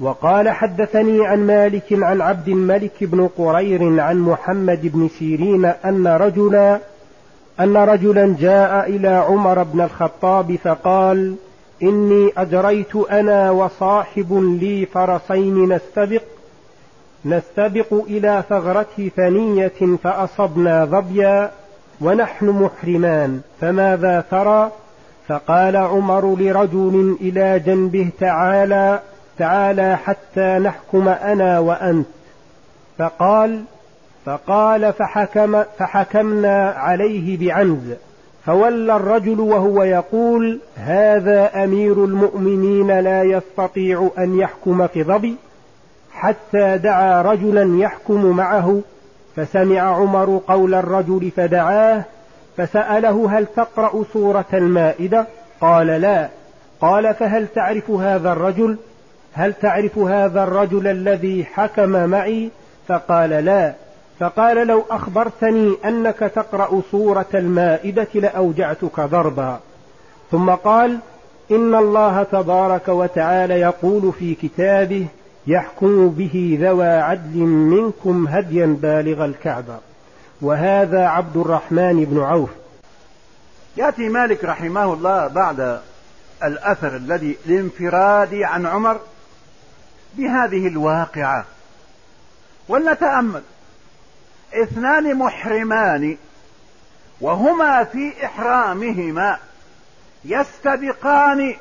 وقال حدثني عن مالك عن عبد الملك بن قرير عن محمد بن سيرين أن رجلا أن رجلا جاء إلى عمر بن الخطاب فقال إني أجريت أنا وصاحب لي فرسين نستبق نستبق إلى ثغرة ثنية فأصبنا ظبيا ونحن محرمان فماذا ترى؟ فقال عمر لرجل إلى جنبه تعالى تعالى حتى نحكم أنا وأنت. فقال فقال فحكم فحكمنا عليه بعنز. فولى الرجل وهو يقول هذا أمير المؤمنين لا يستطيع أن يحكم في ظبي حتى دعا رجلا يحكم معه فسمع عمر قول الرجل فدعاه فسأله هل تقرأ سورة المائدة؟ قال لا. قال فهل تعرف هذا الرجل؟ هل تعرف هذا الرجل الذي حكم معي؟ فقال لا. فقال لو أخبرتني أنك تقرأ سورة المائدة لأوجعتك ضربا. ثم قال إن الله تبارك وتعالى يقول في كتابه يحكم به ذوى عدل منكم هديا بالغ الكعبة وهذا عبد الرحمن بن عوف. يأتي مالك رحمه الله بعد الأثر الذي الانفراد عن عمر بهذه الواقعة. ولنتأمل. اثنان محرمان وهما في إحرامهما يستبقان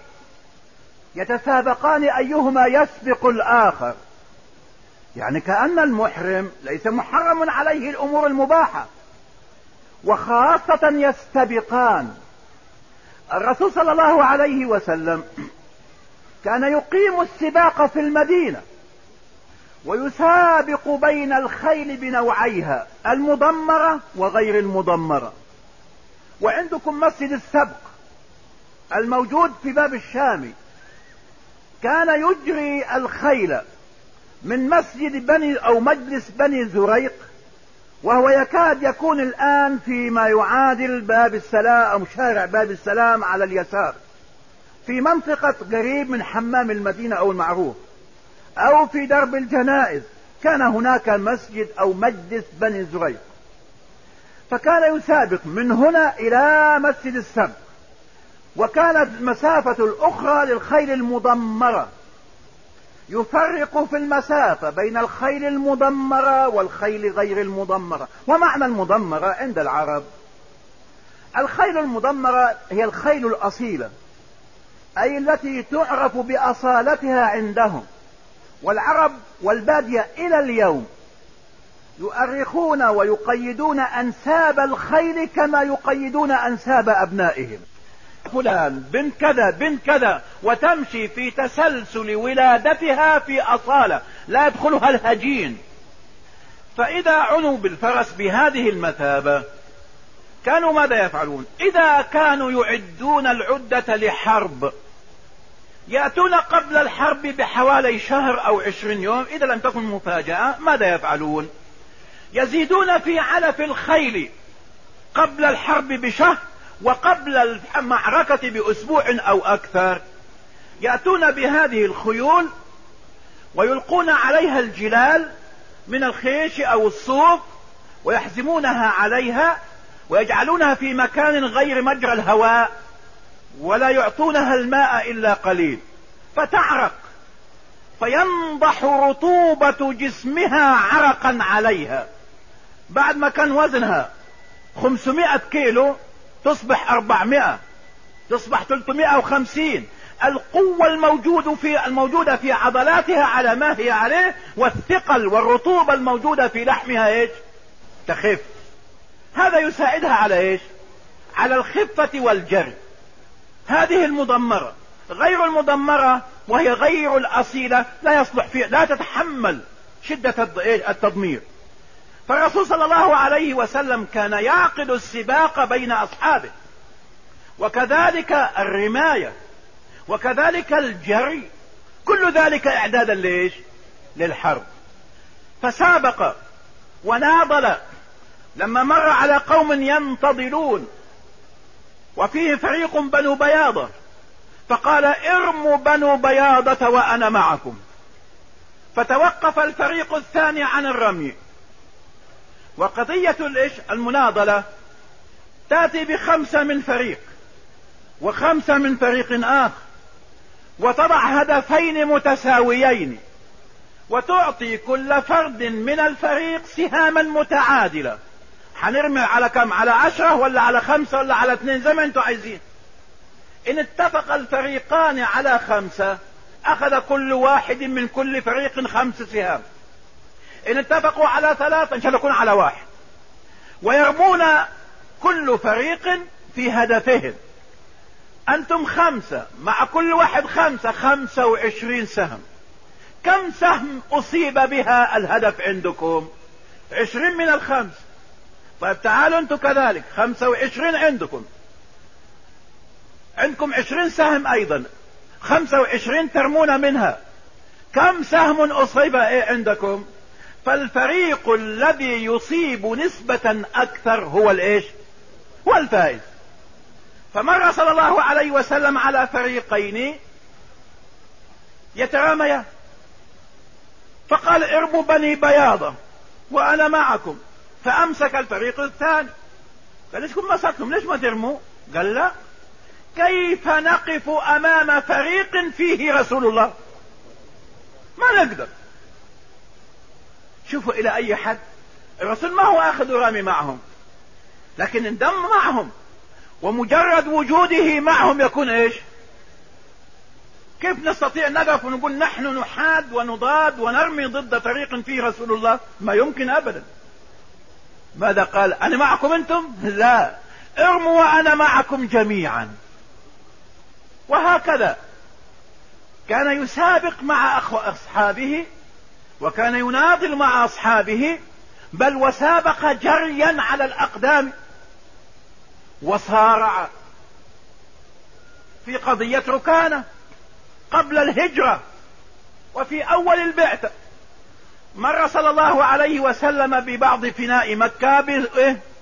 يتسابقان أيهما يسبق الآخر. يعني كأن المحرم ليس محرم عليه الأمور المباحة. وخاصة يستبقان. الرسول صلى الله عليه وسلم كان يقيم السباق في المدينة ويسابق بين الخيل بنوعيها المضمرة وغير المضمرة وعندكم مسجد السبق الموجود في باب الشامي كان يجري الخيل من مسجد بني أو مجلس بني زريق وهو يكاد يكون الآن فيما يعادل باب السلام أو شارع باب السلام على اليسار. في منطقة قريب من حمام المدينة أو المعروف أو في درب الجنائز كان هناك مسجد أو مجلس بني زريق. فكان يسابق من هنا إلى مسجد السبق وكانت المسافة الأخرى للخيل المضمرة يفرق في المسافة بين الخيل المضمرة والخيل غير المضمرة ومعنى المضمرة عند العرب الخيل المضمرة هي الخيل الأصيلة. أي التي تعرف بأصالتها عندهم. والعرب والبادية إلى اليوم يؤرخون ويقيدون أنساب الخيل كما يقيدون أنساب أبنائهم. فلان بن كذا بن كذا وتمشي في تسلسل ولادتها في أصالة لا يدخلها الهجين. فإذا عنوا بالفرس بهذه المثابة كانوا ماذا يفعلون؟ إذا كانوا يعدون العدة لحرب يأتون قبل الحرب بحوالي شهر أو عشرين يوم إذا لم تكن مفاجأة ماذا يفعلون؟ يزيدون في علف الخيل قبل الحرب بشهر وقبل المعركة بأسبوع أو أكثر. يأتون بهذه الخيول ويلقون عليها الجلال من الخيش أو الصوف ويحزمونها عليها ويجعلونها في مكان غير مجرى الهواء ولا يعطونها الماء إلا قليل. فتعرق. فينضح رطوبة جسمها عرقا عليها. بعد ما كان وزنها 500 كيلو تصبح 400 تصبح 350 القوة الموجود في الموجودة في عضلاتها على ما هي عليه والثقل والرطوبة الموجودة في لحمها إيش؟ تخف. هذا يساعدها على إيش؟ على الخفة والجري. هذه المدمرة. غير المدمرة وهي غير الأصيلة لا يصلح فيها لا تتحمل شدة التضمير. فالرسول صلى الله عليه وسلم كان يعقد السباق بين أصحابه. وكذلك الرماية. وكذلك الجري. كل ذلك إعدادا ليش للحرب. فسابق وناضل لما مر على قوم ينتظلون وفيه فريق بنو بياضة فقال ارموا بنو بياضة وأنا معكم. فتوقف الفريق الثاني عن الرمي. وقضية المناضلة تأتي بخمسة من فريق وخمسة من فريق آخر وتضع هدفين متساويين وتعطي كل فرد من الفريق سهاما متعادلة. حنرمي على كم؟ على عشرة ولا على خمسة ولا على اثنين؟ زي ما أنتم عايزين. إن اتفق الفريقان على خمسة أخذ كل واحد من كل فريق خمس سهام. إن اتفقوا على ثلاثة إن شاء الله يكون على واحد. ويرمون كل فريق في هدفهم. أنتم خمسة مع كل واحد خمسة خمسة وعشرين سهم. كم سهم أصيب بها الهدف عندكم؟ عشرين من الخمس. طيب تعالوا أنتم كذلك. خمسة وعشرين عندكم. عندكم عشرين سهم أيضا. خمسة وعشرين ترمون منها. كم سهم أصيب إيه عندكم؟ فالفريق الذي يصيب نسبة أكثر هو الإيش؟ هو الفائز. فمر صلى الله عليه وسلم على فريقين يتراميان فقال ارموا بني بياضة وأنا معكم. فأمسك الفريق الثاني. قال ليش مسكتم ليش ما ترموا قال لا كيف نقف أمام فريق فيه رسول الله؟ ما نقدر. شوفوا إلى أي حد الرسول ما هو آخذ رامي معهم لكن انضم معهم ومجرد وجوده معهم يكون إيش؟ كيف نستطيع نقف ونقول نحن نحاد ونضاد ونرمي ضد فريق فيه رسول الله؟ ما يمكن ابدا. ماذا قال؟ أنا معكم أنتم؟ لا. ارموا وأنا معكم جميعا. وهكذا. كان يسابق مع أصحابه وكان يناضل مع أصحابه بل وسابق جريا على الأقدام. وصارع في قضية ركانة قبل الهجرة وفي أول البعثة. مر صلى الله عليه وسلم ببعض فناء مكة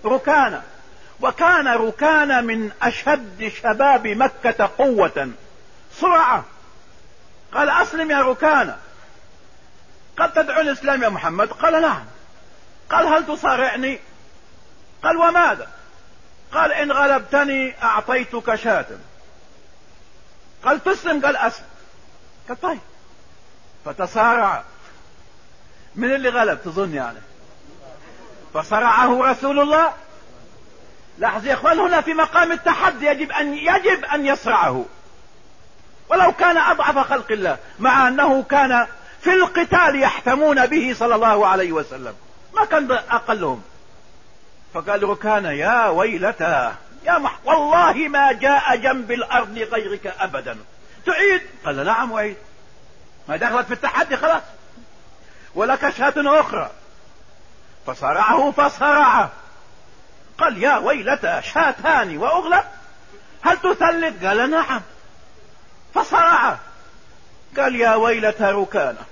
بركانة وكان ركان من أشد شباب مكة قوة. سرعة. قال أسلم يا ركانة. قد تدعو الإسلام يا محمد؟ قال نعم. قال هل تصارعني؟ قال وماذا؟ قال إن غلبتني أعطيتك شاة قال تسلم؟ قال أسلم. قال طيب. فتصارع. من اللي غلب تظن يعني. فصرعه رسول الله. لاحظ يا إخوان هنا في مقام التحدي يجب ان يجب أن يصرعه. ولو كان أضعف خلق الله مع أنه كان في القتال يحتمون به صلى الله عليه وسلم. ما كان أقلهم. فقال ركان يا ويلتا يا مح والله ما جاء جنب الأرض غيرك ابدا. تعيد؟ قال نعم وعيد ما دخلت في التحدي خلاص. ولك شاة أخرى. فصرعه فصرعه قال يا ويلتا شاتان واغلب هل تثلث؟ قال نعم. فصرعه قال يا ويلتا ركانه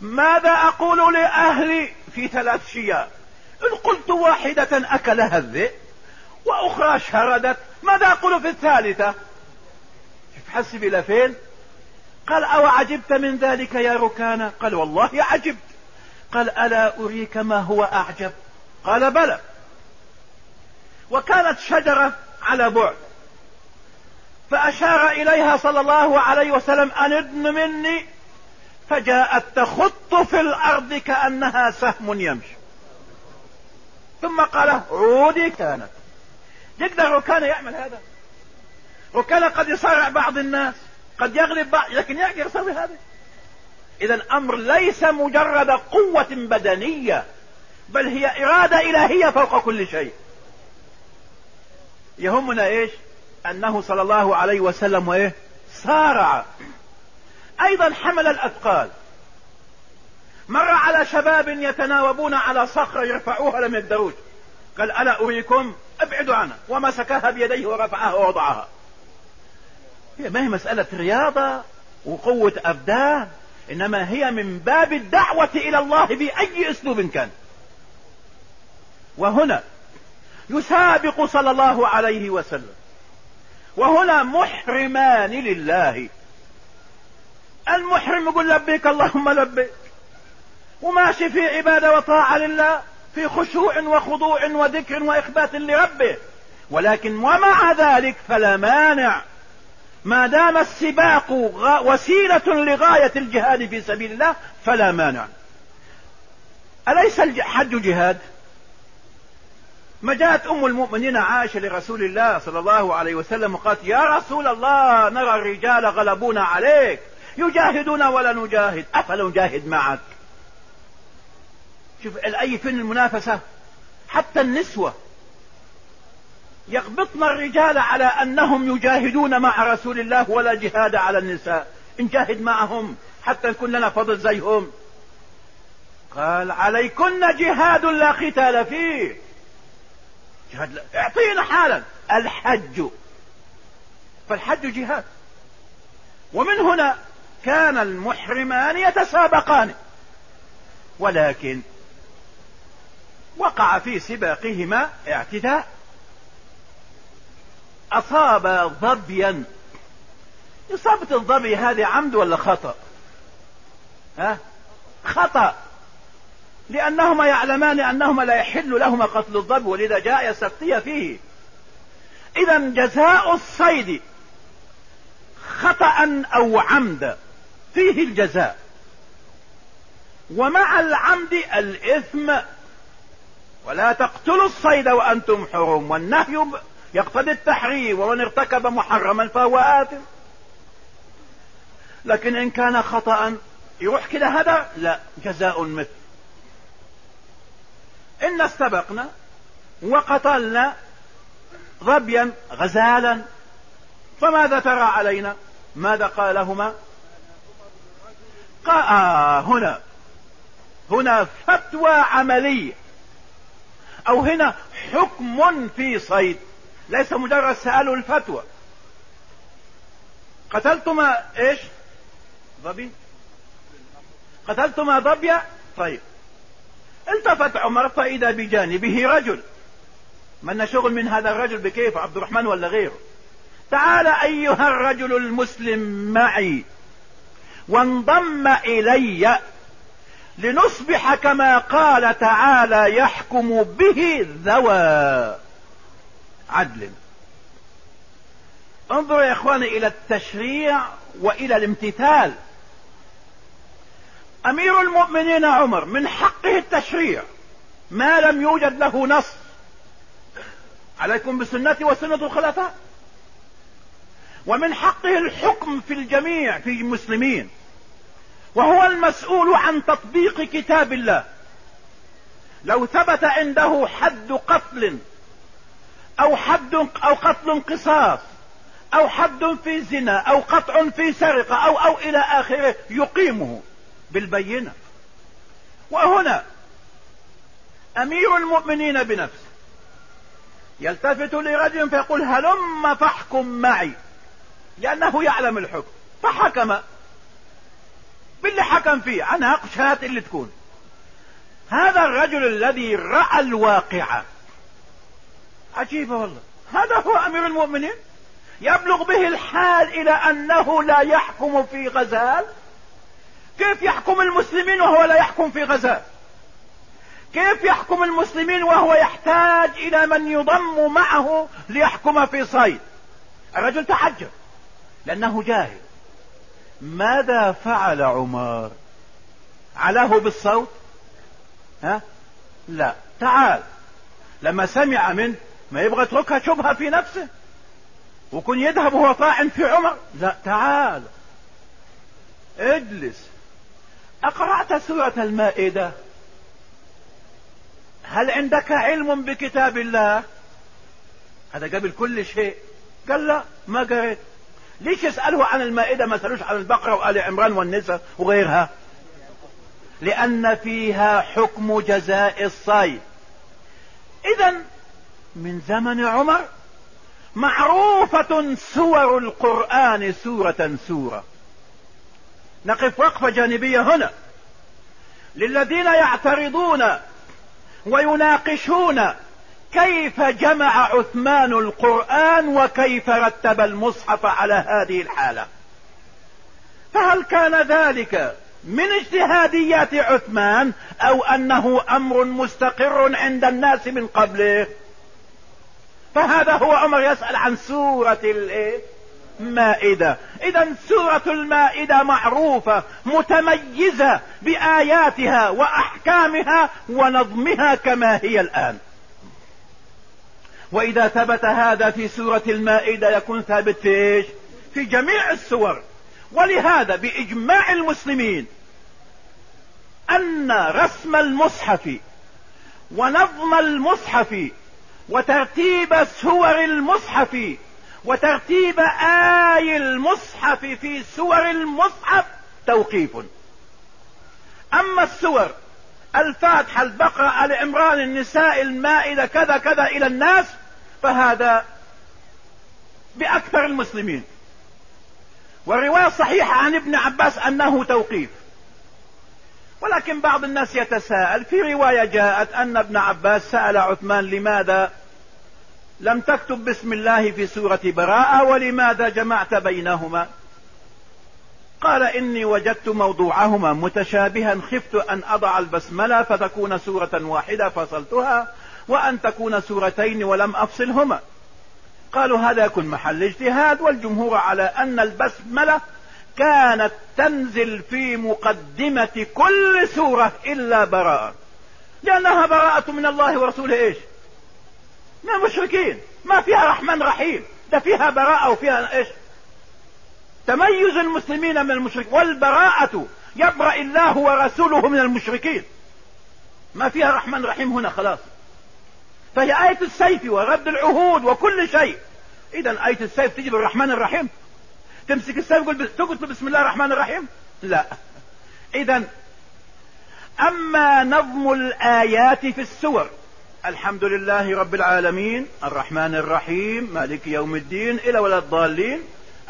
ماذا أقول لأهلي في ثلاث شياه إن قلت واحدة أكلها الذئب وأخرى شردت ماذا أقول في الثالثة؟ حسب إلى فين قال أو عجبت من ذلك يا ركانة؟ قال والله عجبت. قال ألا أريك ما هو أعجب؟ قال بلى. وكانت شجرة على بعد. فأشار إليها صلى الله عليه وسلم أن ادن مني. فجاءت تخط في الأرض كأنها سهم يمشي. ثم قال عودي كانت. يقدر ركان يعمل هذا. ركان قد يصارع بعض الناس. قد يغلب بعض لكن يسوي هذا. اذا الامر ليس مجرد قوة بدنية بل هي إرادة إلهية فوق كل شيء. يهمنا إيش؟ أنه صلى الله عليه وسلم وإيه؟ صارع أيضا حمل الأثقال. مر على شباب يتناوبون على صخرة يرفعوها لم يقدروش قال ألا أريكم؟ أبعدوا عنها. ومسكها بيديه ورفعها ووضعها. ما هي مسألة رياضة وقوة أبدان إنما هي من باب الدعوة إلى الله بأي أسلوب كان. وهنا يسابق صلى الله عليه وسلم وهنا محرمان لله. المحرم يقول لبيك اللهم لبيك وماشي في عبادة وطاعة لله في خشوع وخضوع وذكر وإخبات لربه ولكن ومع ذلك فلا مانع. ما دام السباق وسيلة لغاية الجهاد في سبيل الله فلا مانع. أليس الحج جهاد؟ ما جاءت أم المؤمنين عائشة لرسول الله صلى الله عليه وسلم وقالت يا رسول الله نرى الرجال غلبونا عليك. يجاهدون ولا نجاهد. أفلا نجاهد معك. شوف الأي فين المنافسة؟ حتى النسوة. يغبطن الرجال على أنهم يجاهدون مع رسول الله ولا جهاد على النساء. نجاهد معهم حتى نكون لنا فضل زيهم. قال عليكن جهاد لا قتال فيه. جهاد لا اعطينا حالا. الحج. فالحج جهاد. ومن هنا كان المحرمان يتسابقان. ولكن وقع في سباقهما اعتداء. أصاب ظبيا. إصابة الظبي هذه عمد ولا خطأ؟ ها؟ خطأ. لأنهما يعلمان أنهما لا يحل لهما قتل الظبي ولذا جاء يستفتي فيه. اذا جزاء الصيد خطأ أو عمد فيه الجزاء. ومع العمد الإثم ولا تقتلوا الصيد وأنتم حرم والنهي يقتضي التحريم ومن ارتكب محرما فهو آثم. لكن إن كان خطأ يروح كده هذا؟ لا جزاء مثل. إن استبقنا وقتلنا ظبيا غزالا فماذا ترى علينا؟ ماذا قالهما؟ قال آه هنا. هنا فتوى عملية. أو هنا حكم في صيد. ليس مجرد سألوا الفتوى. قتلتما إيش؟ ضبي. قتلتما ضبيا طيب. التفت عمر فإذا بجانبه رجل. من شغل من هذا الرجل بكيف عبد الرحمن ولا غيره؟ تعال أيها الرجل المسلم معي وانضم إلي لنصبح كما قال تعالى يحكم به ذوى. عدل. انظروا يا إخواني إلى التشريع وإلى الامتثال. أمير المؤمنين عمر من حقه التشريع ما لم يوجد له نص. عليكم بسنتي وسنة الخلفاء. ومن حقه الحكم في الجميع في المسلمين. وهو المسؤول عن تطبيق كتاب الله. لو ثبت عنده حد قتل أو حد أو قتل قصاص أو حد في زنا أو قطع في سرقة أو أو إلى آخره يقيمه بالبينة. وهنا أمير المؤمنين بنفسه يلتفت لرجل فيقول هلم فاحكم معي لأنه يعلم الحكم. فحكم باللي حكم فيه. عنها قشات اللي تكون. هذا الرجل الذي رأى الواقعة عجيبة والله. هذا هو أمير المؤمنين؟ يبلغ به الحال إلى أنه لا يحكم في غزال؟ كيف يحكم المسلمين وهو لا يحكم في غزال؟ كيف يحكم المسلمين وهو يحتاج إلى من يضم معه ليحكم في صيد؟ الرجل تحجر لأنه جاهل. ماذا فعل عمر؟ علاه بالصوت؟ ها؟ لا. تعال. لما سمع منه ما يبغى يتركها شبهة في نفسه؟ وكن يذهب وهو طاعن في عمر؟ لا تعال. اجلس. أقرأت سورة المائدة؟ هل عندك علم بكتاب الله؟ هذا قبل كل شيء. قال لا ما قريت. ليش يسأله عن المائدة؟ ما سألوش عن البقرة وآل عمران والنساء وغيرها. لأن فيها حكم جزاء الصيد. إذا من زمن عمر معروفة سور القرآن سورة سورة. نقف وقفة جانبية هنا. للذين يعترضون ويناقشون كيف جمع عثمان القرآن وكيف رتب المصحف على هذه الحالة. فهل كان ذلك من اجتهاديات عثمان أو أنه أمر مستقر عند الناس من قبله؟ فهذا هو عمر يسأل عن سورة المائدة اذا سورة المائدة معروفة متميزة بآياتها وأحكامها ونظمها كما هي الآن. وإذا ثبت هذا في سورة المائدة يكون ثابت في إيش؟ في جميع السور. ولهذا بإجماع المسلمين أن رسم المصحف ونظم المصحف وترتيب سور المصحف وترتيب آي المصحف في سور المصحف توقيف. أما السور الفاتحة البقرة العمران النساء المائدة كذا كذا إلى الناس فهذا بأكثر المسلمين. والرواية صحيحة عن ابن عباس أنه توقيف. ولكن بعض الناس يتساءل في رواية جاءت أن ابن عباس سأل عثمان لماذا لم تكتب بسم الله في سورة براءة ولماذا جمعت بينهما؟ قال إني وجدت موضوعهما متشابها خفت أن أضع البسملة فتكون سورة واحدة فصلتها وأن تكون سورتين ولم أفصلهما. قالوا هذا يكون محل اجتهاد والجمهور على أن البسملة كانت تنزل في مقدمة كل سورة إلا براءة. لأنها براءة من الله ورسوله إيش؟ من المشركين. ما فيها رحمن رحيم. ده فيها براءة وفيها إيش؟ تميز المسلمين من المشرك والبراءة يبرأ الله ورسوله من المشركين. ما فيها رحمن رحيم هنا خلاص. فهي آية السيف ورد العهود وكل شيء. اذا آية السيف تجي بالرحمن الرحيم. تمسك السيف تقول بسم الله الرحمن الرحيم؟ لا. اذا أما نظم الآيات في السور الحمد لله رب العالمين الرحمن الرحيم مالك يوم الدين إلى ولا الضالين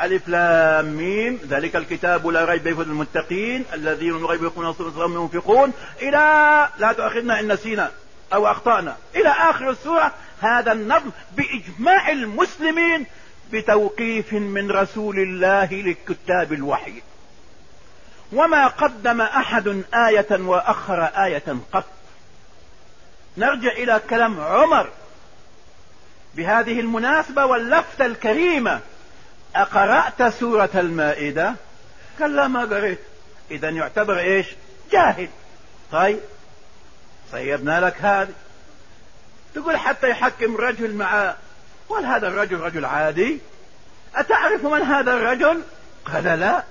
ألف لام ميم ذلك الكتاب لا ريب فيه المتقين الذين من غيب يقولون صراط ينفقون إلى لا تؤاخذنا إن نسينا أو أخطأنا إلى آخر السورة هذا النظم بإجماع المسلمين بتوقيف من رسول الله لكتاب الوحي. وما قدم أحد آية وأخر آية قط. نرجع إلى كلام عمر. بهذه المناسبة واللفتة الكريمة أقرأت سورة المائدة؟ قال لا ما قريت. اذا يعتبر إيش؟ جاهل. طيب صيبنا لك هذه. تقول حتى يحكم رجل مع قال هذا الرجل رجل عادي. أتعرف من هذا الرجل؟ قال لا.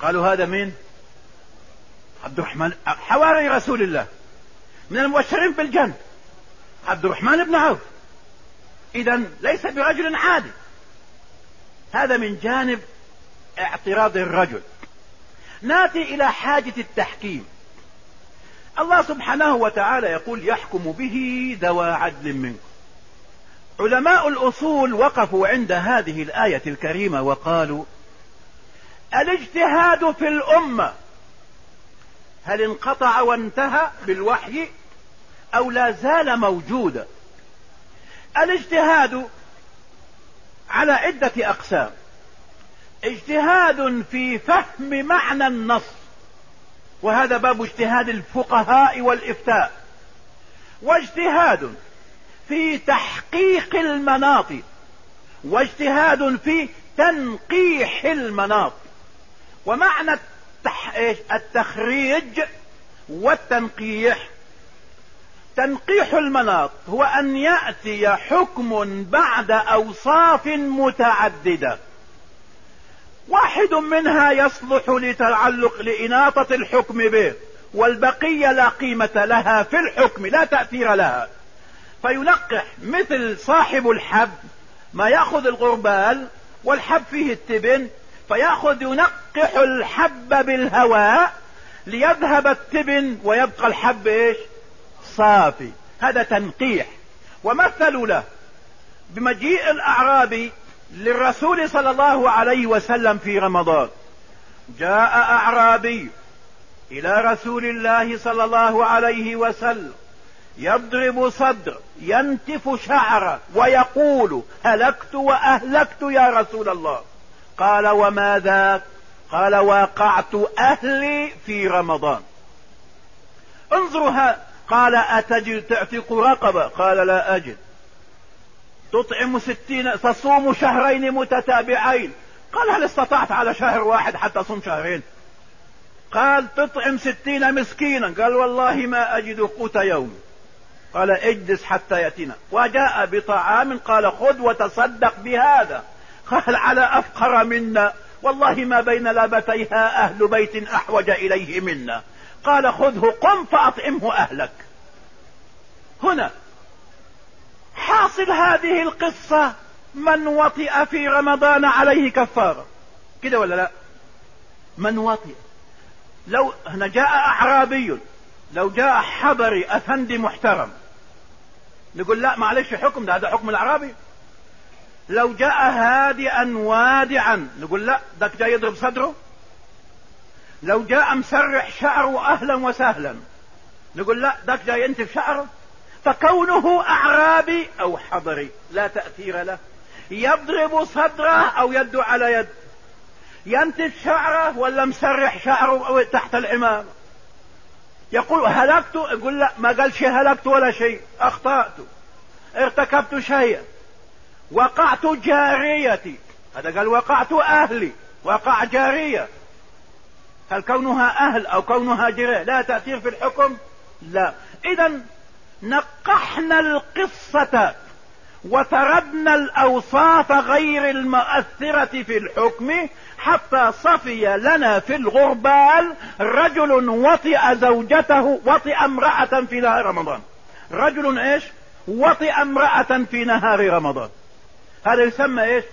قالوا هذا مين؟ عبد الرحمن حواري رسول الله. من المبشرين بالجنة. عبد الرحمن بن عوف. اذا ليس برجل عادي. هذا من جانب اعتراض الرجل. ناتي إلى حاجة التحكيم. الله سبحانه وتعالى يقول يحكم به ذوى عدل منكم. علماء الأصول وقفوا عند هذه الآية الكريمة وقالوا الاجتهاد في الأمة هل انقطع وانتهى بالوحي أو لا زال موجودا الاجتهاد على عدة أقسام اجتهاد في فهم معنى النص وهذا باب اجتهاد الفقهاء والإفتاء واجتهاد في تحقيق المناط واجتهاد في تنقيح المناط. ومعنى التخريج والتنقيح. تنقيح المناط هو أن يأتي حكم بعد أوصاف متعددة. واحد منها يصلح لتعلق لإناطة الحكم به والبقية لا قيمة لها في الحكم لا تأثير لها. فينقح مثل صاحب الحب ما يأخذ الغربال والحب فيه التبن فيأخذ ينقح الحب بالهواء ليذهب التبن ويبقى الحب إيش؟ صافي. هذا تنقيح. ومثلوا له بمجيء الاعرابي للرسول صلى الله عليه وسلم في رمضان جاء أعرابي إلى رسول الله صلى الله عليه وسلم يضرب صدر ينتف شعره ويقول هلكت وأهلكت يا رسول الله. قال وما ذاك قال واقعت أهلي في رمضان. انظرها قال أتجد تعتق رقبة؟ قال لا أجد. تطعم ستين تصوم شهرين متتابعين. قال هل استطعت على شهر واحد حتى صوم شهرين؟ قال تطعم ستين مسكينا. قال والله ما أجد قوت يوم. قال اجلس حتى يأتينا. وجاء بطعام قال خذ وتصدق بهذا. قال على أفقر منا. والله ما بين لابتيها أهل بيت أحوج إليه منا. قال خذه قم فأطعمه أهلك. هنا حاصل هذه القصة من وطئ في رمضان عليه كفارة. كده ولا لا؟ من وطئ. لو هنا جاء أعرابي لو جاء حضري افندي محترم نقول لا معلش حكم ده هذا حكم الأعرابي. لو جاء هادئا وادعا نقول لا ده جاي يضرب صدره. لو جاء مسرح شعره أهلا وسهلا نقول لا ده جاي ينتف شعره. فكونه أعرابي أو حضري لا تأثير له. يضرب صدره أو يده على يد. ينتف شعره ولا مسرح شعره تحت العمامة. يقول هلكت؟ يقول لا ما قالش هلكت ولا شيء أخطأت. ارتكبت شيئا. وقعت جاريتي. هذا قال وقعت أهلي. وقع جارية. هل كونها أهل أو كونها جارية لا تأثير في الحكم؟ لا. اذا نقحنا القصة وتردنا الأوصاف غير المؤثرة في الحكم حتى صفي لنا في الغربال رجل وطئ زوجته وطئ امرأة في نهار رمضان. رجل إيش؟ وطئ امرأة في نهار رمضان. هذا يسمى إيش؟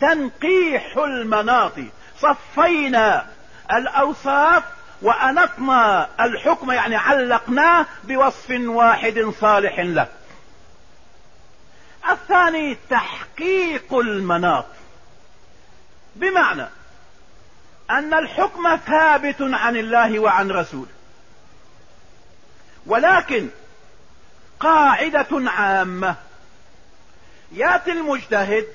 تنقيح المناط صفينا الأوصاف وانطنا الحكم يعني علقناه بوصف واحد صالح له. الثاني تحقيق المناط. بمعنى أن الحكم ثابت عن الله وعن رسوله ولكن قاعدة عامة. ياتي المجتهد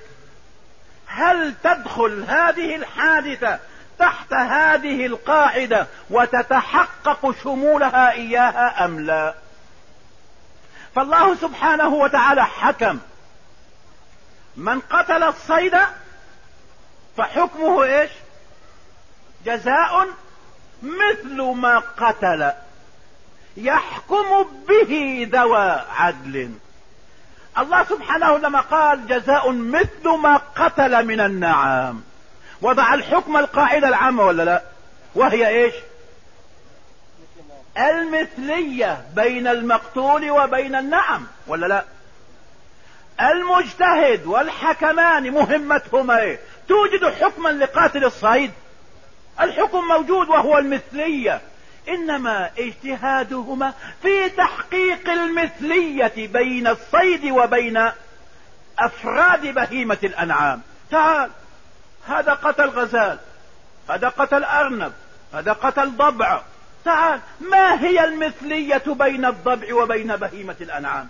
هل تدخل هذه الحادثة تحت هذه القاعدة وتتحقق شمولها إياها أم لا؟ فالله سبحانه وتعالى حكم من قتل الصيد فحكمه إيش؟ جزاء مثل ما قتل. يحكم به ذوى عدل. الله سبحانه لما قال جزاء مثل ما قتل من النعام. وضع الحكم القاعدة العامة ولا لا؟ وهي إيش؟ المثلية بين المقتول وبين النعم ولا لا؟ المجتهد والحكمان مهمتهما. إيه توجد حكما لقاتل الصيد الحكم موجود وهو المثلية. إنما اجتهادهما في تحقيق المثلية بين الصيد وبين أفراد بهيمة الأنعام. تعال. هذا قتل غزال. هذا قتل أرنب. هذا قتل ضبع. تعال. ما هي المثلية بين الضبع وبين بهيمة الأنعام؟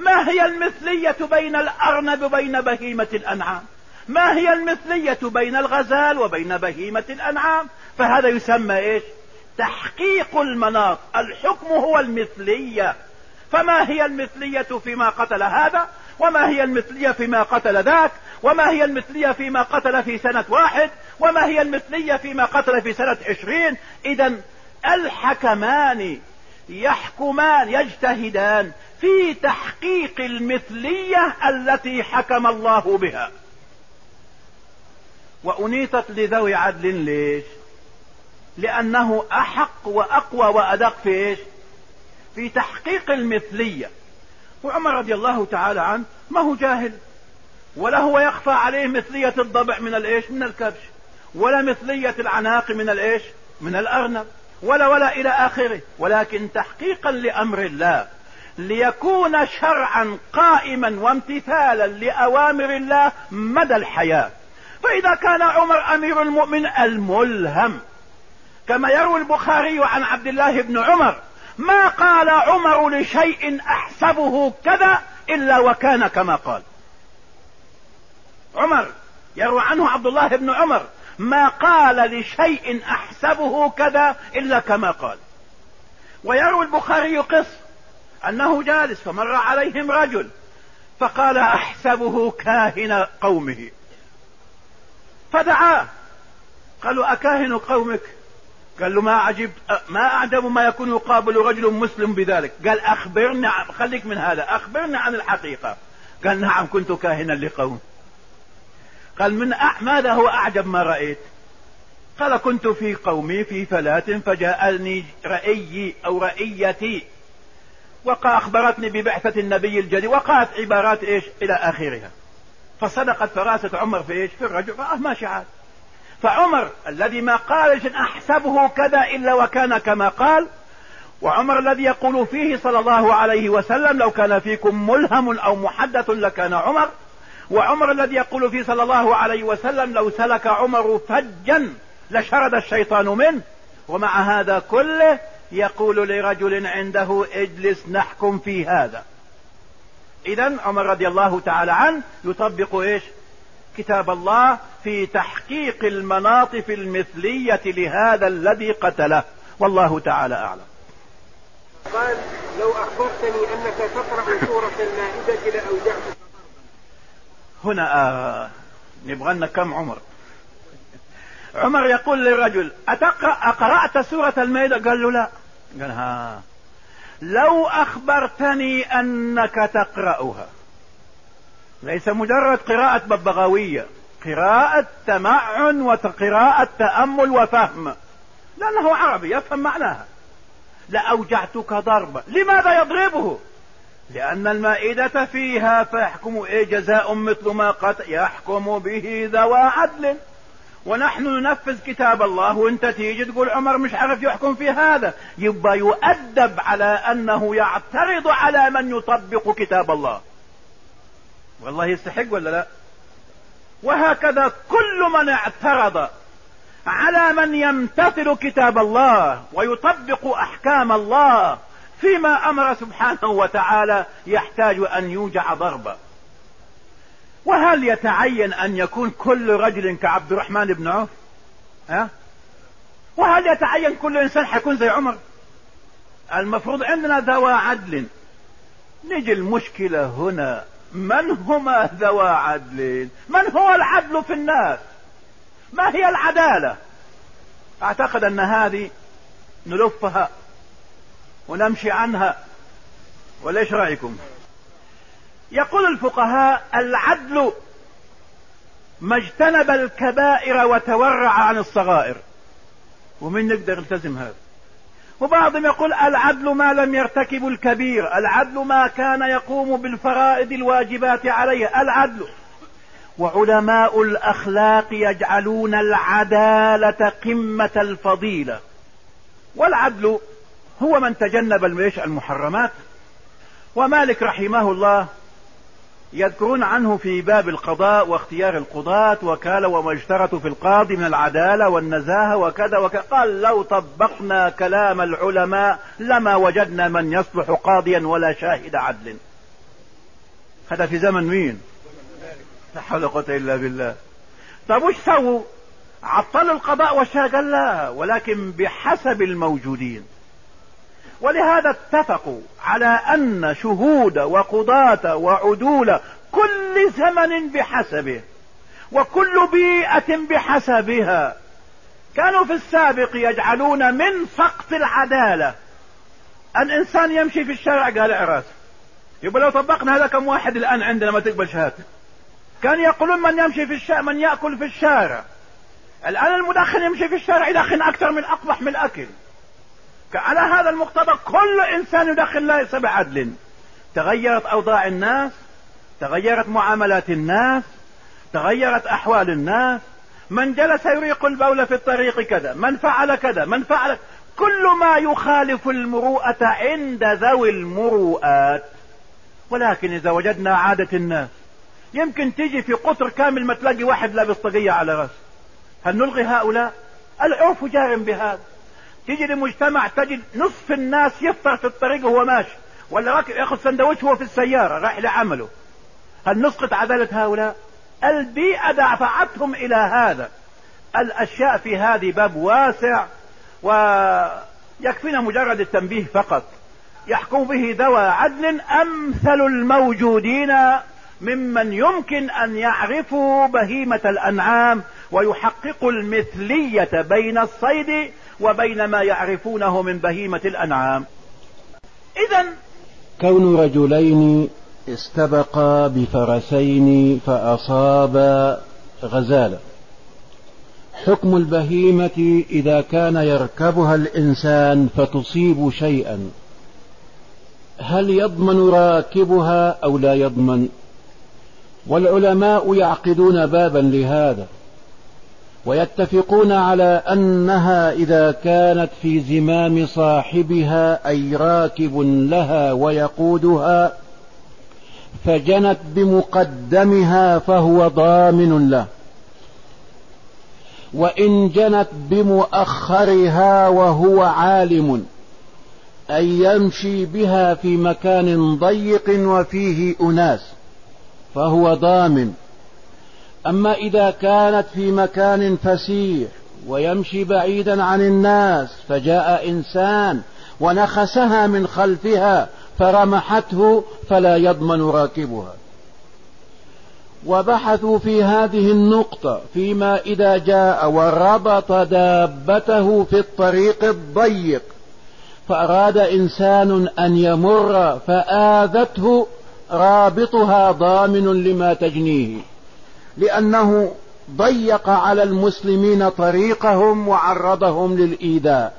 ما هي المثلية بين الأرنب وبين بهيمة الأنعام؟ ما هي المثلية بين الغزال وبين بهيمة الأنعام؟ فهذا يسمى إيش؟ تحقيق المناط. الحكم هو المثلية. فما هي المثلية فيما قتل هذا؟ وما هي المثلية فيما قتل ذاك؟ وما هي المثلية فيما قتل في سنة واحد؟ وما هي المثلية فيما قتل في سنة عشرين؟ اذا الحكمان يحكمان يجتهدان في تحقيق المثلية التي حكم الله بها. وأنيطت لذوي عدل ليش؟ لأنه أحق وأقوى وأدق في إيش؟ في تحقيق المثلية. وعمر رضي الله تعالى عنه ما هو جاهل. ولا هو يخفى عليه مثلية الضبع من الإيش؟ من الكبش. ولا مثلية العناق من الإيش؟ من الأرنب. ولا ولا إلى آخره. ولكن تحقيقا لأمر الله. ليكون شرعا قائما وامتثالا لأوامر الله مدى الحياة. فإذا كان عمر أمير المؤمن الملهم كما يروي البخاري عن عبد الله بن عمر ما قال عمر لشيء أحسبه كذا إلا وكان كما قال. عمر يروى عنه عبد الله بن عمر ما قال لشيء أحسبه كذا إلا كما قال. ويروي البخاري قص أنه جالس فمر عليهم رجل فقال أحسبه كاهن قومه. فدعاه. قالوا أكاهن قومك؟ قال له ما عجبت ما أعجب ما يكون يقابل رجل مسلم بذلك. قال أخبرني خليك من هذا أخبرني عن الحقيقة. قال نعم كنت كاهنا لقوم. قال من. ماذا هو أعجب ما رأيت؟ قال كنت في قومي في فلاة فجاءني رأيي أو رأيتي. وقع أخبرتني ببعثة النبي الجديد وقعت عبارات إيش؟ إلى آخرها. فصدقت فراسة عمر في إيش؟ في الرجل فاه ماشي عاد فعمر الذي ما قال أحسبه كذا إلا وكان كما قال وعمر الذي يقول فيه صلى الله عليه وسلم لو كان فيكم ملهم أو محدث لكان عمر وعمر الذي يقول فيه صلى الله عليه وسلم لو سلك عمر فجا لشرد الشيطان منه. ومع هذا كله يقول لرجل عنده اجلس نحكم في هذا. اذا عمر رضي الله تعالى عنه يطبق إيش؟ كتاب الله في تحقيق المناطف المثلية لهذا الذي قتله. والله تعالى أعلم. قال لو أخبرتني أنك تقرأ سورة المائدة لأوجعتك هنا آه نبغى لنا كم عمر. عمر يقول للرجل أتقرأ أقرأت سورة المائدة؟ قال له لا. قال ها. لو أخبرتني أنك تقرأها. ليس مجرد قراءة ببغاوية. قراءة تمعن وقراءة تأمل وفهم. لأنه عربي يفهم معناها. لأوجعتك ضربا. لماذا يضربه؟ لأن المائدة فيها فيحكم إيه جزاء مثل ما قد يحكم به ذوى عدل. ونحن ننفذ كتاب الله وانت تيجي تقول عمر مش عارف يحكم في هذا. يبقى يؤدب على أنه يعترض على من يطبق كتاب الله. والله يستحق ولا لا؟ وهكذا كل من اعترض على من يمتثل كتاب الله ويطبق أحكام الله فيما أمر سبحانه وتعالى يحتاج أن يوجع ضربا. وهل يتعين أن يكون كل رجل كعبد الرحمن بن عوف؟ ها؟ وهل يتعين كل إنسان حيكون زي عمر؟ المفروض عندنا ذوى عدل. نجي المشكلة هنا. من هما ذوى عدل؟ من هو العدل في الناس؟ ما هي العدالة؟ أعتقد أن هذه نلفها ونمشي عنها. وليش رأيكم؟ يقول الفقهاء العدل ما اجتنب الكبائر وتورع عن الصغائر. ومن نقدر نلتزم هذا؟ وبعضهم يقول العدل ما لم يرتكب الكبير العدل ما كان يقوم بالفرائض الواجبات عليه العدل. وعلماء الأخلاق يجعلون العدالة قمة الفضيلة. والعدل هو من تجنب المحرمات. ومالك رحمه الله يذكرون عنه في باب القضاء واختيار القضاة وكال وما اشترطوا في القاضي من العدالة والنزاهة وكذا وكذا. قال لو طبقنا كلام العلماء لما وجدنا من يصلح قاضيا ولا شاهد عدل هذا في زمن مين؟ لا حول قوة إلا بالله. طب وش سووا؟ عطلوا القضاء والشرع قال لا ولكن بحسب الموجودين. ولهذا اتفقوا على أن شهود وقضاة وعدول كل زمن بحسبه وكل بيئة بحسبها. كانوا في السابق يجعلون من سقط العدالة. الإنسان يمشي في الشارع قال اعراس يبقى لو طبقنا هذا كم واحد الآن عندنا ما تقبل شهادة كان يقولون من يمشي في الشارع من يأكل في الشارع. الآن المدخن يمشي في الشارع يدخن أكثر من أقبح من الأكل. على هذا المقتضى كل إنسان يدخل ليس بعدل تغيرت أوضاع الناس تغيرت معاملات الناس تغيرت أحوال الناس. من جلس يريق البول في الطريق كذا من فعل كذا من فعل كل ما يخالف المروءة عند ذوي المروءات. ولكن إذا وجدنا عادة الناس يمكن تيجي في قطر كامل ما تلاقي واحد لابس طاقية على رأسه. هل نلغي هؤلاء؟ العرف جار بهذا. تيجي لمجتمع تجد نصف الناس يفطر في الطريق وهو ماشي ولا راكب ياخذ سندوتش وهو في السيارة رايح لعمله. هل نسقط عدالة هؤلاء؟ البيئة دفعتهم إلى هذا. الأشياء في هذه باب واسع ويكفينا مجرد التنبيه فقط. يحكم به ذوى عدل أمثل الموجودين ممن يمكن أن يعرفوا بهيمة الأنعام ويحققوا المثلية بين الصيد وبين ما يعرفونه من بهيمة الأنعام. اذا كون رجلين استبقا بفرسين فأصابا غزالا حكم البهيمة إذا كان يركبها الإنسان فتصيب شيئا. هل يضمن راكبها أو لا يضمن؟ والعلماء يعقدون بابا لهذا. ويتفقون على أنها إذا كانت في زمام صاحبها أي راكب لها ويقودها فجنت بمقدمها فهو ضامن له. وإن جنت بمؤخرها وهو عالم أن يمشي بها في مكان ضيق وفيه أناس فهو ضامن. أما إذا كانت في مكان فسيح ويمشي بعيدا عن الناس فجاء إنسان ونخسها من خلفها فرمحته فلا يضمن راكبها. وبحثوا في هذه النقطة فيما إذا جاء وربط دابته في الطريق الضيق فأراد إنسان أن يمر فآذته رابطها ضامن لما تجنيه. لأنه ضيق على المسلمين طريقهم وعرضهم للإيذاء.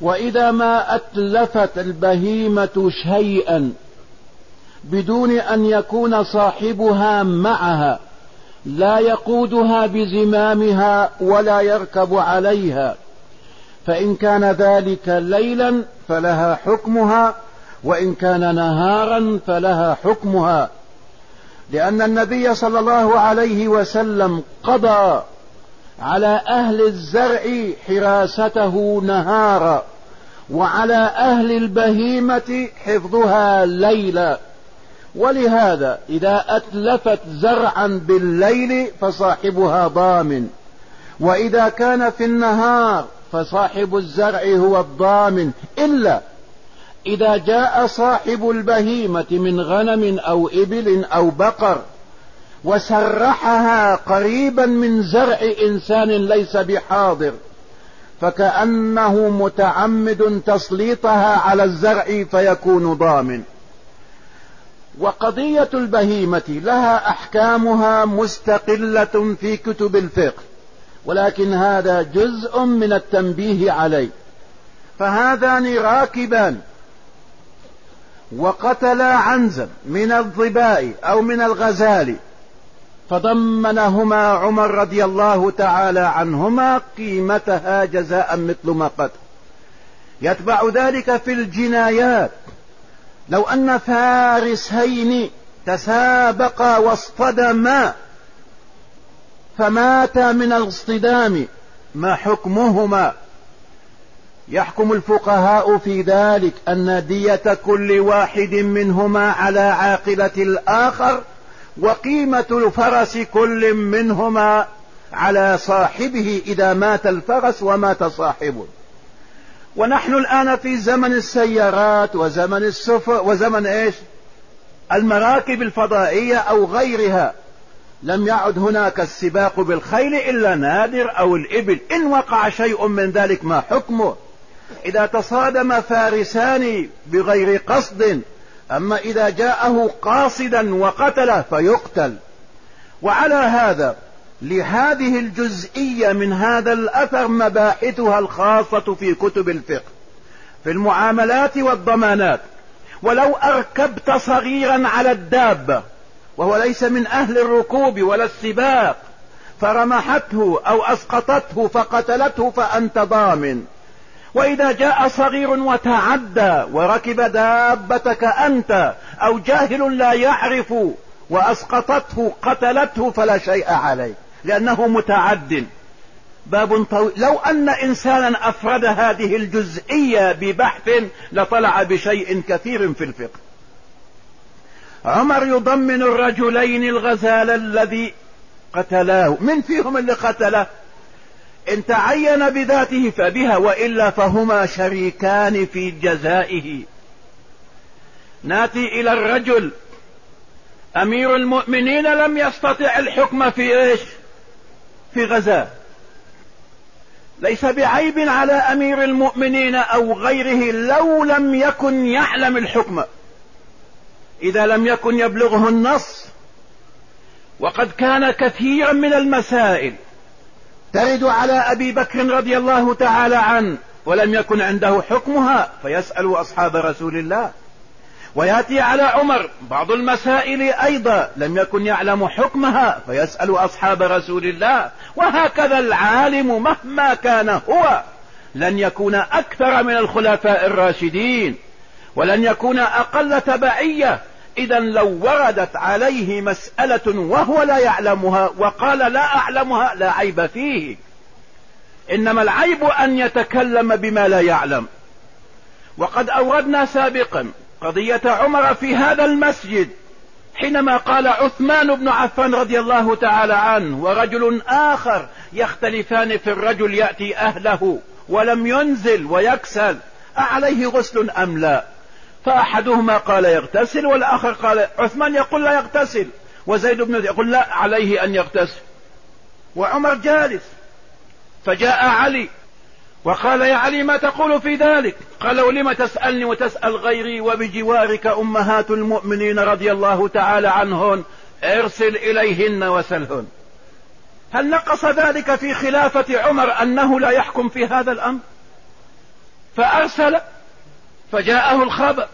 وإذا ما أتلفت البهيمة شيئا بدون أن يكون صاحبها معها لا يقودها بزمامها ولا يركب عليها. فإن كان ذلك ليلا فلها حكمها وإن كان نهارا فلها حكمها. لأن النبي صلى الله عليه وسلم قضى على أهل الزرع حراسته نهارا وعلى أهل البهيمة حفظها ليلا. ولهذا إذا أتلفت زرعا بالليل فصاحبها ضامن وإذا كان في النهار فصاحب الزرع هو الضامن إلا إذا جاء صاحب البهيمة من غنم أو إبل أو بقر وسرحها قريبا من زرع إنسان ليس بحاضر فكأنه متعمد تسليطها على الزرع فيكون ضامن. وقضية البهيمة لها أحكامها مستقلة في كتب الفقه ولكن هذا جزء من التنبيه عليه. فهذان راكبان. وقتلا عنزا من الظباء أو من الغزال. فضمنهما عمر رضي الله تعالى عنهما قيمتها جزاء مثل ما قتل يتبع ذلك في الجنايات. لو أن فارسين تسابقا واصطدما فمات من الاصطدام ما حكمهما؟ يحكم الفقهاء في ذلك أن دية كل واحد منهما على عاقلة الآخر وقيمة الفرس كل منهما على صاحبه إذا مات الفرس ومات صاحبه. ونحن الآن في زمن السيارات وزمن السفر وزمن إيش؟ المراكب الفضائية أو غيرها. لم يعد هناك السباق بالخيل إلا نادر أو الإبل. إن وقع شيء من ذلك ما حكمه؟ إذا تصادم فارسان بغير قصد أما إذا جاءه قاصدا وقتله فيقتل. وعلى هذا لهذه الجزئية من هذا الأثر مباحثها الخاصة في كتب الفقه. في المعاملات والضمانات. ولو أركبت صغيرا على الدابة وهو ليس من أهل الركوب ولا السباق فرمحته أو أسقطته فقتلته فأنت ضامن. وإذا جاء صغير وتعدى وركب دابتك أنت أو جاهل لا يعرف وأسقطته قتلته فلا شيء عليه لأنه متعد. باب طويل. لو أن إنسانا أفرد هذه الجزئية ببحث لطلع بشيء كثير في الفقه. عمر يضمن الرجلين الغزال الذي قتلاه. من فيهم اللي قتله؟ إن تعين بذاته فبها وإلا فهما شريكان في جزائه. ناتي إلى الرجل. أمير المؤمنين لم يستطع الحكم في إيش؟ في غزاة. ليس بعيب على أمير المؤمنين أو غيره لو لم يكن يعلم الحكم. إذا لم يكن يبلغه النص وقد كان كثيرا من المسائل. ترد على أبي بكر رضي الله تعالى عنه ولم يكن عنده حكمها فيسأل أصحاب رسول الله. ويأتي على عمر بعض المسائل أيضا لم يكن يعلم حكمها فيسأل أصحاب رسول الله. وهكذا العالم مهما كان هو لن يكون أكثر من الخلفاء الراشدين ولن يكون أقل تبعية. إذا لو وردت عليه مسألة وهو لا يعلمها وقال لا أعلمها لا عيب فيه. إنما العيب أن يتكلم بما لا يعلم. وقد أوردنا سابقا قضية عمر في هذا المسجد حينما قال عثمان بن عفان رضي الله تعالى عنه ورجل آخر يختلفان في الرجل يأتي أهله ولم ينزل ويكسل أعليه غسل أم لا؟ فأحدهما قال يغتسل والآخر قال عثمان يقول لا يغتسل وزيد بن يقول لا عليه أن يغتسل وعمر جالس فجاء علي وقال يا علي ما تقول في ذلك قال ولم تسألني وتسأل غيري وبجوارك أمهات المؤمنين رضي الله تعالى عنهن ارسل إليهن وسلهن هل نقص ذلك في خلافة عمر أنه لا يحكم في هذا الأمر فأرسل فجاءه الخبر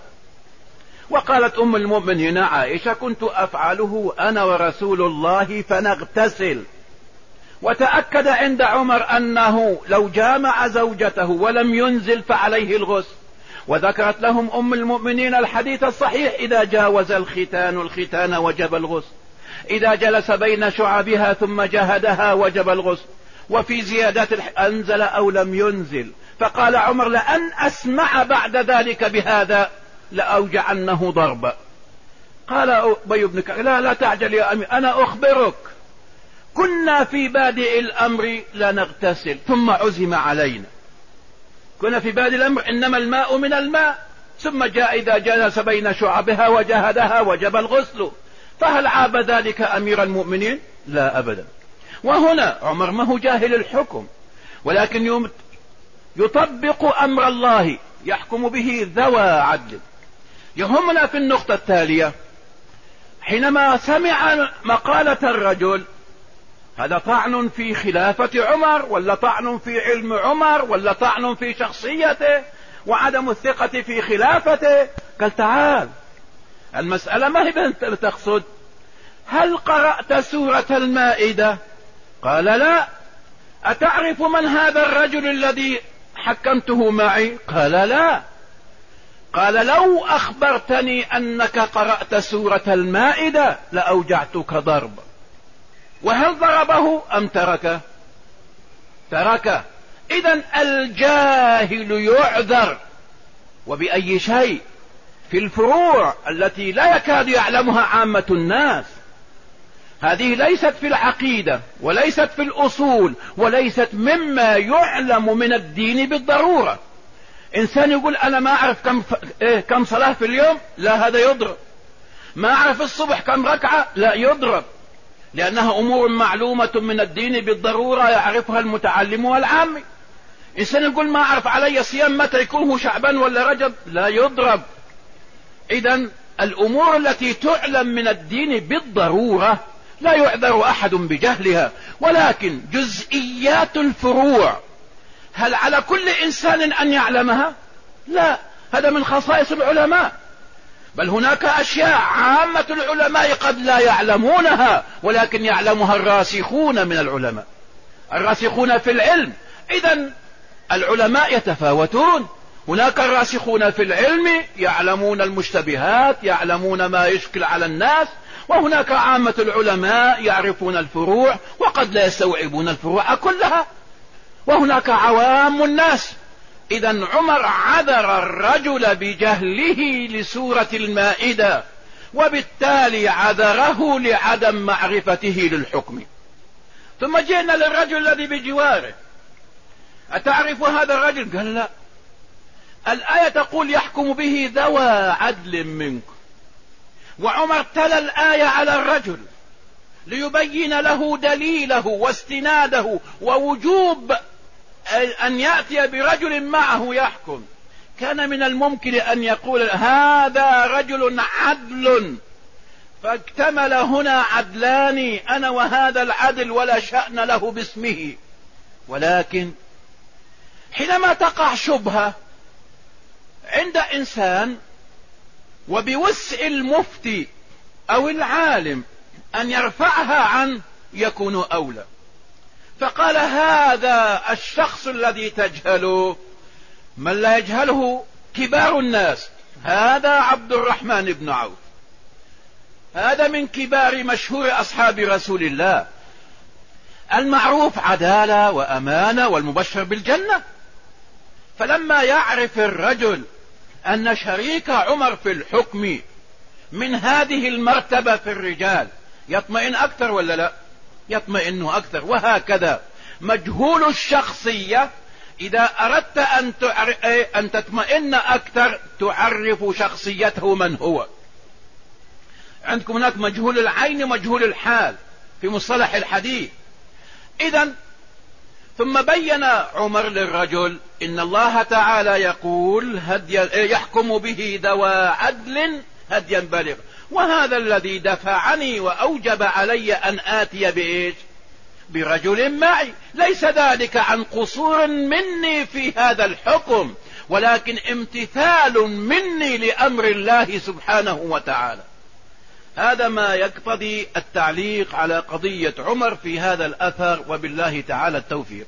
وقالت أم المؤمنين عائشة كنت أفعله أنا ورسول الله فنغتسل. وتأكد عند عمر أنه لو جامع زوجته ولم ينزل فعليه الغسل وذكرت لهم أم المؤمنين الحديث الصحيح إذا جاوز الختان الختان وجب الغسل إذا جلس بين شعبها ثم جهدها وجب الغسل وفي زيادات أنزل أو لم ينزل. فقال عمر لأن أسمع بعد ذلك بهذا. لأوجعنه ضربا. قال أبي بن لا لا تعجل يا أمي أنا أخبرك. كنا في بادئ الأمر لا نغتسل ثم عزم علينا. كنا في بادئ الأمر إنما الماء من الماء. ثم جاء إذا جلس بين شعبها وجهدها وجب الغسل. فهل عاب ذلك أمير المؤمنين؟ لا أبدا. وهنا عمر ما هو جاهل الحكم. ولكن يطبق أمر الله يحكم به ذوى عدل. يهمنا في النقطة التالية. حينما سمع مقالة الرجل هذا طعن في خلافة عمر ولا طعن في علم عمر ولا طعن في شخصيته وعدم الثقة في خلافته؟ قال تعال المسألة ما هي تقصد. هل قرأت سورة المائدة؟ قال لا. أتعرف من هذا الرجل الذي حكمته معي؟ قال لا. قال لو أخبرتني أنك قرأت سورة المائدة لأوجعتك ضرب. وهل ضربه أم تركه تركه إذا الجاهل يعذر. وبأي شيء؟ في الفروع التي لا يكاد يعلمها عامة الناس. هذه ليست في العقيدة وليست في الأصول وليست مما يعلم من الدين بالضرورة. إنسان يقول أنا ما أعرف كم, ف... إيه كم صلاة في اليوم؟ لا هذا يضرب. ما أعرف الصبح كم ركعة؟ لا يضرب. لأنها أمور معلومة من الدين بالضرورة يعرفها المتعلم والعامي. إنسان يقول ما أعرف علي صيام متى يكون هو شعبان ولا رجب؟ لا يضرب. إذا الأمور التي تعلم من الدين بالضرورة لا يعذر أحد بجهلها ولكن جزئيات الفروع هل على كل إنسان أن يعلمها؟ لا هذا من خصائص العلماء. بل هناك أشياء عامة العلماء قد لا يعلمونها ولكن يعلمها الراسخون من العلماء. الراسخون في العلم. إذا العلماء يتفاوتون. هناك الراسخون في العلم يعلمون المشتبهات يعلمون ما يشكل على الناس وهناك عامة العلماء يعرفون الفروع وقد لا يستوعبون الفروع كلها. وهناك عوام الناس. اذا عمر عذر الرجل بجهله لسورة المائدة وبالتالي عذره لعدم معرفته للحكم. ثم جئنا للرجل الذي بجواره. أتعرف هذا الرجل؟ قال لا. الآية تقول يحكم به ذوى عدل منكم وعمر تلا الآية على الرجل ليبين له دليله واستناده ووجوب أن يأتي برجل معه يحكم. كان من الممكن أن يقول هذا رجل عدل فاكتمل هنا عدلان أنا وهذا العدل ولا شأن له باسمه. ولكن حينما تقع شبهة عند إنسان وبوسع المفتي أو العالم أن يرفعها عن يكون أولى. فقال هذا الشخص الذي تجهله. من لا يجهله؟ كبار الناس. هذا عبد الرحمن بن عوف. هذا من كبار مشهور أصحاب رسول الله. المعروف عدالة وأمانة والمبشر بالجنة. فلما يعرف الرجل أن شريك عمر في الحكم من هذه المرتبة في الرجال يطمئن أكثر ولا لا؟ يطمئن أكثر. وهكذا مجهول الشخصية إذا أردت أن, أن تطمئن أكثر تعرف شخصيته من هو. عندكم هناك مجهول العين ومجهول الحال في مصطلح الحديث. إذا ثم بين عمر للرجل إن الله تعالى يقول هدي يحكم به ذوى عدل هديا بالغ وهذا الذي دفعني وأوجب علي أن آتي بإيش؟ برجل معي. ليس ذلك عن قصور مني في هذا الحكم ولكن امتثال مني لأمر الله سبحانه وتعالى. هذا ما يقتضي التعليق على قضية عمر في هذا الأثر وبالله تعالى التوفيق.